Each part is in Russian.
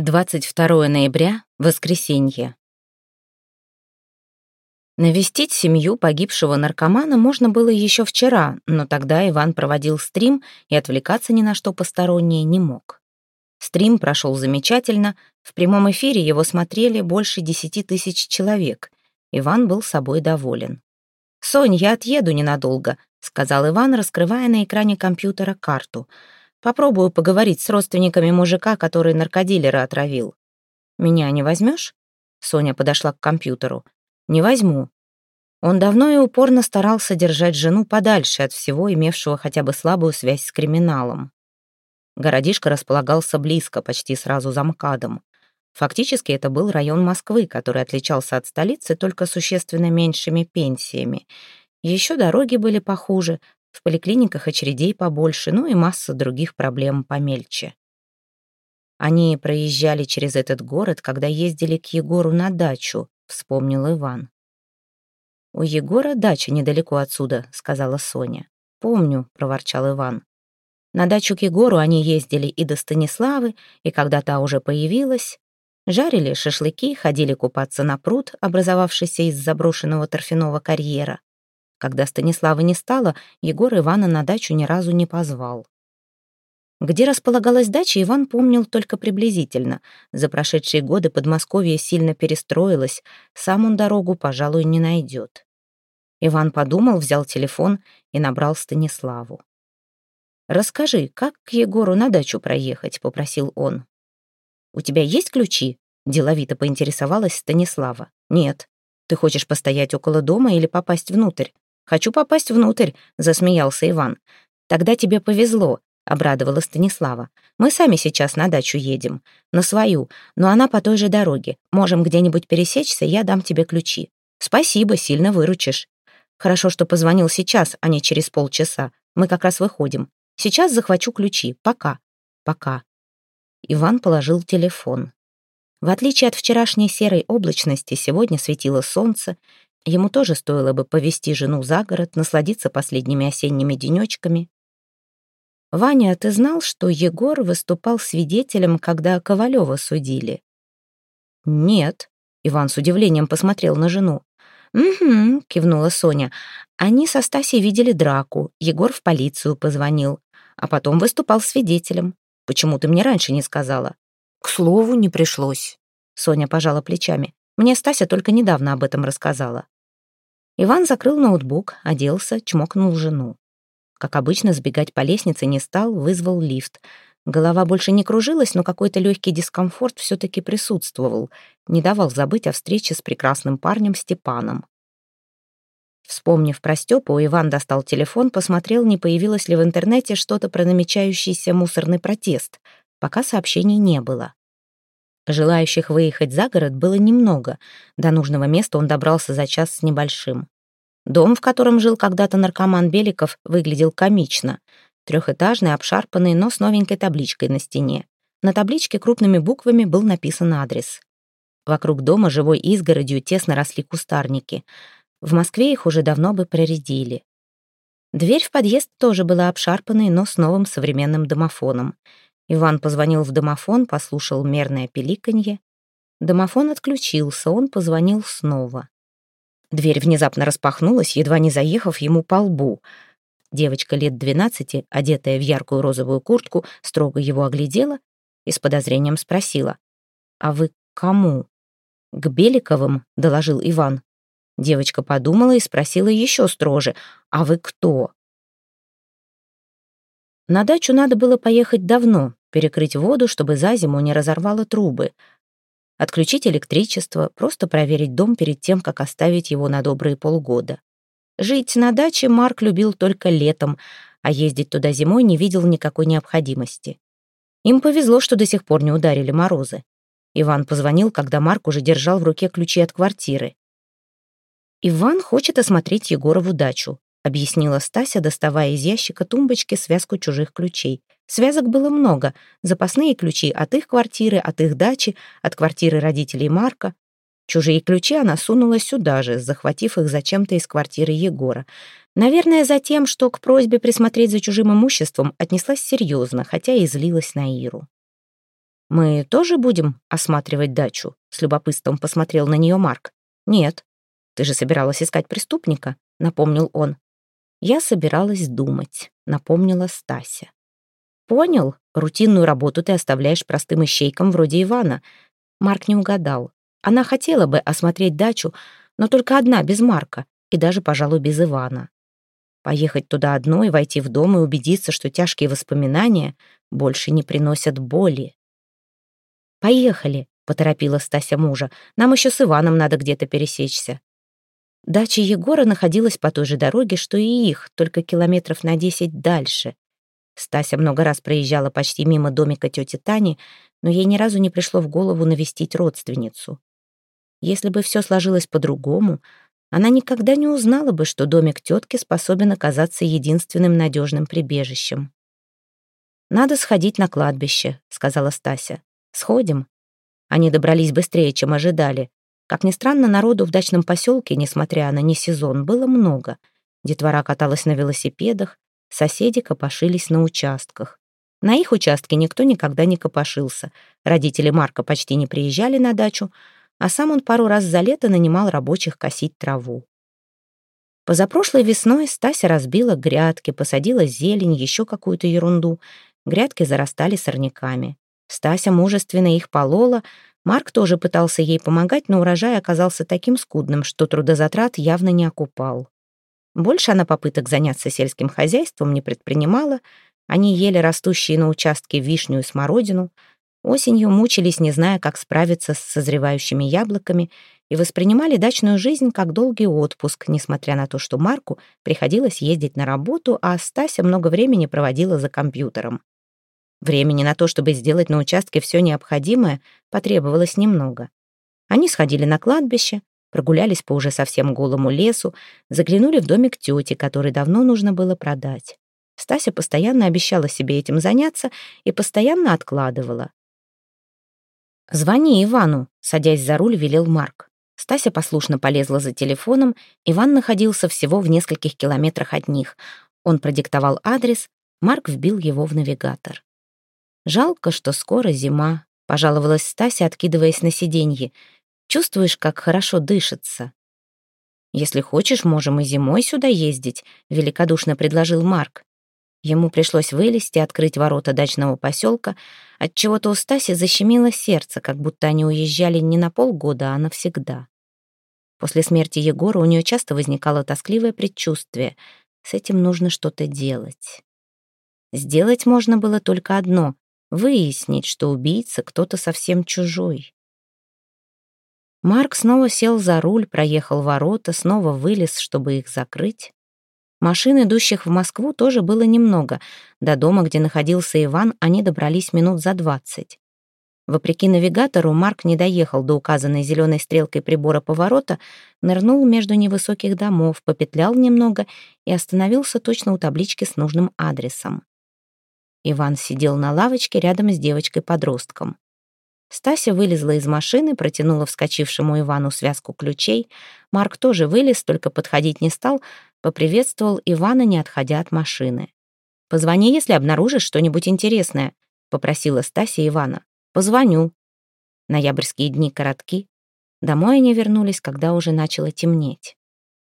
22 ноября, воскресенье. Навестить семью погибшего наркомана можно было еще вчера, но тогда Иван проводил стрим и отвлекаться ни на что постороннее не мог. Стрим прошел замечательно, в прямом эфире его смотрели больше десяти тысяч человек. Иван был собой доволен. «Сонь, я отъеду ненадолго», — сказал Иван, раскрывая на экране компьютера карту — Попробую поговорить с родственниками мужика, который наркодилера отравил. Меня не возьмешь? Соня подошла к компьютеру. Не возьму. Он давно и упорно старался держать жену подальше от всего, имевшего хотя бы слабую связь с криминалом. Городишко располагался близко, почти сразу за МКАДом. Фактически это был район Москвы, который отличался от столицы только существенно меньшими пенсиями. Еще дороги были похуже, в поликлиниках очередей побольше, ну и масса других проблем помельче. Они проезжали через этот город, когда ездили к Егору на дачу, вспомнил Иван. «У Егора дача недалеко отсюда», — сказала Соня. «Помню», — проворчал Иван. На дачу к Егору они ездили и до Станиславы, и когда та уже появилась. Жарили шашлыки, ходили купаться на пруд, образовавшийся из заброшенного торфяного карьера. Когда Станислава не стало, Егор Ивана на дачу ни разу не позвал. Где располагалась дача, Иван помнил только приблизительно. За прошедшие годы Подмосковье сильно перестроилось, сам он дорогу, пожалуй, не найдет. Иван подумал, взял телефон и набрал Станиславу. «Расскажи, как к Егору на дачу проехать?» — попросил он. «У тебя есть ключи?» — деловито поинтересовалась Станислава. «Нет. Ты хочешь постоять около дома или попасть внутрь?» «Хочу попасть внутрь», — засмеялся Иван. «Тогда тебе повезло», — обрадовала Станислава. «Мы сами сейчас на дачу едем. На свою, но она по той же дороге. Можем где-нибудь пересечься, я дам тебе ключи. Спасибо, сильно выручишь. Хорошо, что позвонил сейчас, а не через полчаса. Мы как раз выходим. Сейчас захвачу ключи. Пока. Пока». Иван положил телефон. В отличие от вчерашней серой облачности, сегодня светило солнце, Ему тоже стоило бы повести жену за город, насладиться последними осенними денечками. «Ваня, ты знал, что Егор выступал свидетелем, когда Ковалева судили?» «Нет», — Иван с удивлением посмотрел на жену. «Угу», — кивнула Соня. «Они со Стасей видели драку, Егор в полицию позвонил, а потом выступал свидетелем. Почему ты мне раньше не сказала?» «К слову, не пришлось», — Соня пожала плечами. Мне Стася только недавно об этом рассказала. Иван закрыл ноутбук, оделся, чмокнул жену. Как обычно, сбегать по лестнице не стал, вызвал лифт. Голова больше не кружилась, но какой-то легкий дискомфорт все-таки присутствовал, не давал забыть о встрече с прекрасным парнем Степаном. Вспомнив про Степу, Иван достал телефон, посмотрел, не появилось ли в интернете что-то про намечающийся мусорный протест. Пока сообщений не было. Желающих выехать за город было немного. До нужного места он добрался за час с небольшим. Дом, в котором жил когда-то наркоман Беликов, выглядел комично. Трехэтажный, обшарпанный, но с новенькой табличкой на стене. На табличке крупными буквами был написан адрес. Вокруг дома живой изгородью тесно росли кустарники. В Москве их уже давно бы проредили. Дверь в подъезд тоже была обшарпанной, но с новым современным домофоном. Иван позвонил в домофон, послушал мерное пиликанье. Домофон отключился, он позвонил снова. Дверь внезапно распахнулась, едва не заехав ему по лбу. Девочка лет двенадцати, одетая в яркую розовую куртку, строго его оглядела и с подозрением спросила. «А вы к кому?» «К Беликовым», — доложил Иван. Девочка подумала и спросила еще строже. «А вы кто?» На дачу надо было поехать давно, перекрыть воду, чтобы за зиму не разорвало трубы, отключить электричество, просто проверить дом перед тем, как оставить его на добрые полгода. Жить на даче Марк любил только летом, а ездить туда зимой не видел никакой необходимости. Им повезло, что до сих пор не ударили морозы. Иван позвонил, когда Марк уже держал в руке ключи от квартиры. «Иван хочет осмотреть Егорову дачу», объяснила Стася, доставая из ящика тумбочки связку чужих ключей. Связок было много. Запасные ключи от их квартиры, от их дачи, от квартиры родителей Марка. Чужие ключи она сунула сюда же, захватив их зачем-то из квартиры Егора. Наверное, за тем, что к просьбе присмотреть за чужим имуществом отнеслась серьезно, хотя и злилась на Иру. «Мы тоже будем осматривать дачу?» — с любопытством посмотрел на нее Марк. «Нет. Ты же собиралась искать преступника», — напомнил он. «Я собиралась думать», — напомнила Стася. «Понял. Рутинную работу ты оставляешь простым ищейкам вроде Ивана». Марк не угадал. Она хотела бы осмотреть дачу, но только одна, без Марка, и даже, пожалуй, без Ивана. Поехать туда одной, войти в дом и убедиться, что тяжкие воспоминания больше не приносят боли. «Поехали», — поторопила Стася мужа. «Нам еще с Иваном надо где-то пересечься». Дача Егора находилась по той же дороге, что и их, только километров на десять дальше. Стася много раз проезжала почти мимо домика тети Тани, но ей ни разу не пришло в голову навестить родственницу. Если бы все сложилось по-другому, она никогда не узнала бы, что домик тетки способен оказаться единственным надежным прибежищем. «Надо сходить на кладбище», — сказала Стася. Сходим». Они добрались быстрее, чем ожидали. Как ни странно, народу в дачном поселке, несмотря на несезон, было много. Детвора каталась на велосипедах, соседи копошились на участках. На их участке никто никогда не копошился. Родители Марка почти не приезжали на дачу, а сам он пару раз за лето нанимал рабочих косить траву. Позапрошлой весной Стася разбила грядки, посадила зелень, еще какую-то ерунду. Грядки зарастали сорняками. Стася мужественно их полола. Марк тоже пытался ей помогать, но урожай оказался таким скудным, что трудозатрат явно не окупал. Больше она попыток заняться сельским хозяйством не предпринимала. Они ели растущие на участке вишню и смородину. Осенью мучились, не зная, как справиться с созревающими яблоками, и воспринимали дачную жизнь как долгий отпуск, несмотря на то, что Марку приходилось ездить на работу, а Стася много времени проводила за компьютером. Времени на то, чтобы сделать на участке все необходимое, потребовалось немного. Они сходили на кладбище, прогулялись по уже совсем голому лесу, заглянули в домик тети, который давно нужно было продать. Стася постоянно обещала себе этим заняться и постоянно откладывала. «Звони Ивану», — садясь за руль, велел Марк. Стася послушно полезла за телефоном, Иван находился всего в нескольких километрах от них. Он продиктовал адрес, Марк вбил его в навигатор. «Жалко, что скоро зима», — пожаловалась Стася, откидываясь на сиденье. «Чувствуешь, как хорошо дышится?» «Если хочешь, можем и зимой сюда ездить», — великодушно предложил Марк. Ему пришлось вылезти, открыть ворота дачного поселка. Отчего-то у Стаси защемило сердце, как будто они уезжали не на полгода, а навсегда. После смерти Егора у нее часто возникало тоскливое предчувствие. С этим нужно что-то делать. Сделать можно было только одно выяснить, что убийца кто-то совсем чужой. Марк снова сел за руль, проехал ворота, снова вылез, чтобы их закрыть. Машин, идущих в Москву, тоже было немного. До дома, где находился Иван, они добрались минут за двадцать. Вопреки навигатору, Марк не доехал до указанной зеленой стрелкой прибора поворота, нырнул между невысоких домов, попетлял немного и остановился точно у таблички с нужным адресом. Иван сидел на лавочке рядом с девочкой-подростком. Стася вылезла из машины, протянула вскочившему Ивану связку ключей. Марк тоже вылез, только подходить не стал, поприветствовал Ивана, не отходя от машины. «Позвони, если обнаружишь что-нибудь интересное», — попросила Стася Ивана. «Позвоню». Ноябрьские дни коротки. Домой они вернулись, когда уже начало темнеть.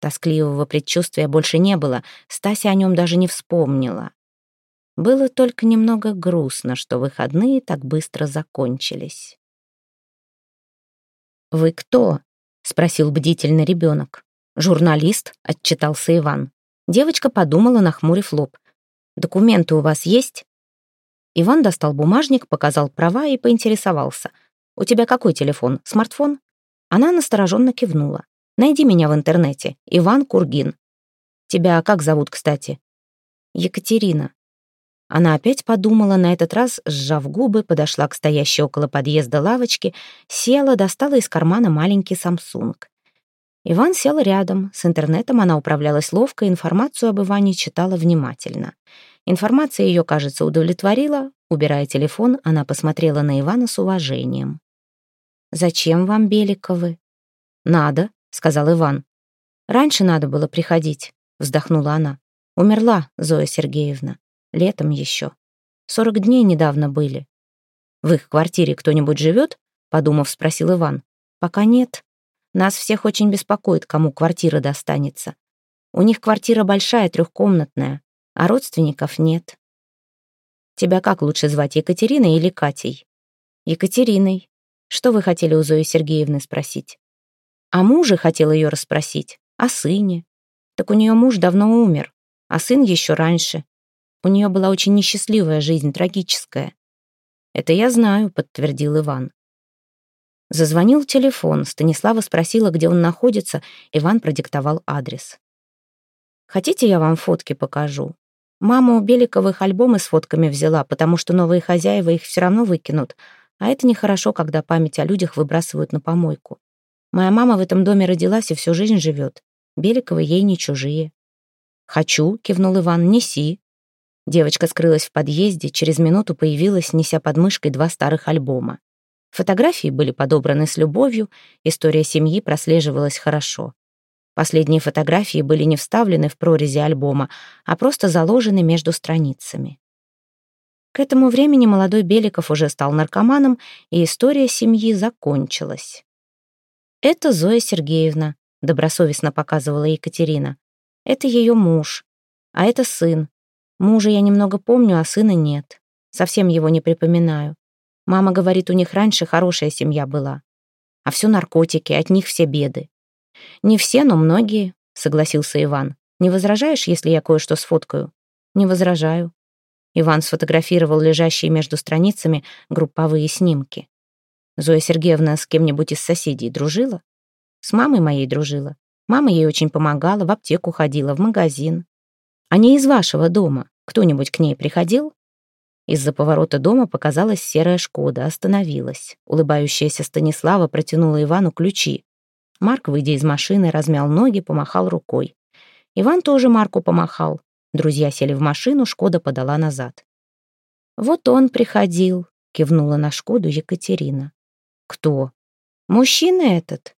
Тоскливого предчувствия больше не было, Стася о нем даже не вспомнила. Было только немного грустно, что выходные так быстро закончились. «Вы кто?» — спросил бдительный ребенок. «Журналист», — отчитался Иван. Девочка подумала, нахмурив лоб. «Документы у вас есть?» Иван достал бумажник, показал права и поинтересовался. «У тебя какой телефон? Смартфон?» Она настороженно кивнула. «Найди меня в интернете. Иван Кургин». «Тебя как зовут, кстати?» «Екатерина», она опять подумала, на этот раз, сжав губы, подошла к стоящей около подъезда лавочке, села, достала из кармана маленький Самсунг. Иван сел рядом. С интернетом она управлялась ловко, информацию об Иване читала внимательно. Информация ее, кажется, удовлетворила. Убирая телефон, она посмотрела на Ивана с уважением. «Зачем вам Беликовы?» «Надо», — сказал Иван. «Раньше надо было приходить», — вздохнула она. «Умерла Зоя Сергеевна. Летом еще. Сорок дней недавно были. В их квартире кто-нибудь живет? Подумав, спросил Иван. Пока нет. Нас всех очень беспокоит, кому квартира достанется. У них квартира большая, трехкомнатная, а родственников нет. Тебя как лучше звать, Екатериной или Катей? Екатериной. Что вы хотели у Зои Сергеевны спросить? О муже хотела ее расспросить, о сыне. Так у нее муж давно умер, а сын еще раньше. У нее была очень несчастливая жизнь, трагическая. «Это я знаю», — подтвердил Иван. Зазвонил телефон, Станислава спросила, где он находится, Иван продиктовал адрес. «Хотите, я вам фотки покажу?» Мама у Беликовых альбомы с фотками взяла, потому что новые хозяева их все равно выкинут, а это нехорошо, когда память о людях выбрасывают на помойку. Моя мама в этом доме родилась и всю жизнь живет. Беликовы ей не чужие. «Хочу», — кивнул Иван, — «неси». Девочка скрылась в подъезде, через минуту появилась, неся под мышкой два старых альбома. Фотографии были подобраны с любовью, история семьи прослеживалась хорошо. Последние фотографии были не вставлены в прорези альбома, а просто заложены между страницами. К этому времени молодой Беликов уже стал наркоманом, и история семьи закончилась. «Это Зоя Сергеевна», — добросовестно показывала Екатерина. «Это ее муж, а это сын. Мужа я немного помню, а сына нет. Совсем его не припоминаю. Мама говорит, у них раньше хорошая семья была. А все наркотики, от них все беды». «Не все, но многие», — согласился Иван. «Не возражаешь, если я кое-что сфоткаю?» «Не возражаю». Иван сфотографировал лежащие между страницами групповые снимки. Зоя Сергеевна с кем-нибудь из соседей дружила? С мамой моей дружила. Мама ей очень помогала, в аптеку ходила, в магазин. А не из вашего дома. Кто-нибудь к ней приходил? Из-за поворота дома показалась серая «Шкода», остановилась. Улыбающаяся Станислава протянула Ивану ключи. Марк, выйдя из машины, размял ноги, помахал рукой. Иван тоже Марку помахал. Друзья сели в машину, «Шкода» подала назад. «Вот он приходил», — кивнула на «Шкоду» Екатерина. «Кто?» «Мужчина этот».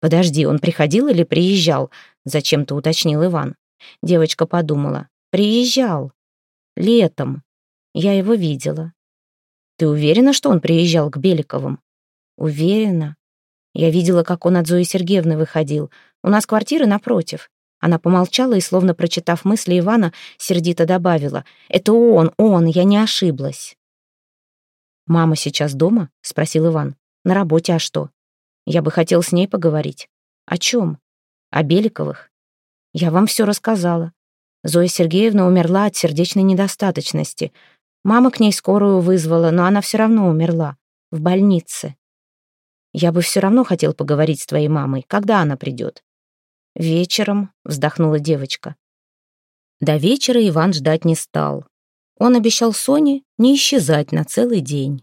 «Подожди, он приходил или приезжал?» — зачем-то уточнил Иван. Девочка подумала. «Приезжал. Летом. Я его видела». «Ты уверена, что он приезжал к Беликовым?» «Уверена. Я видела, как он от Зои Сергеевны выходил. У нас квартира напротив». Она помолчала и, словно прочитав мысли Ивана, сердито добавила. «Это он, он, я не ошиблась». «Мама сейчас дома?» — спросил Иван. На работе, а что? Я бы хотел с ней поговорить. О чем? О Беликовых. Я вам все рассказала. Зоя Сергеевна умерла от сердечной недостаточности. Мама к ней скорую вызвала, но она все равно умерла. В больнице. Я бы все равно хотел поговорить с твоей мамой. Когда она придет? Вечером, вздохнула девочка. До вечера Иван ждать не стал. Он обещал Соне не исчезать на целый день.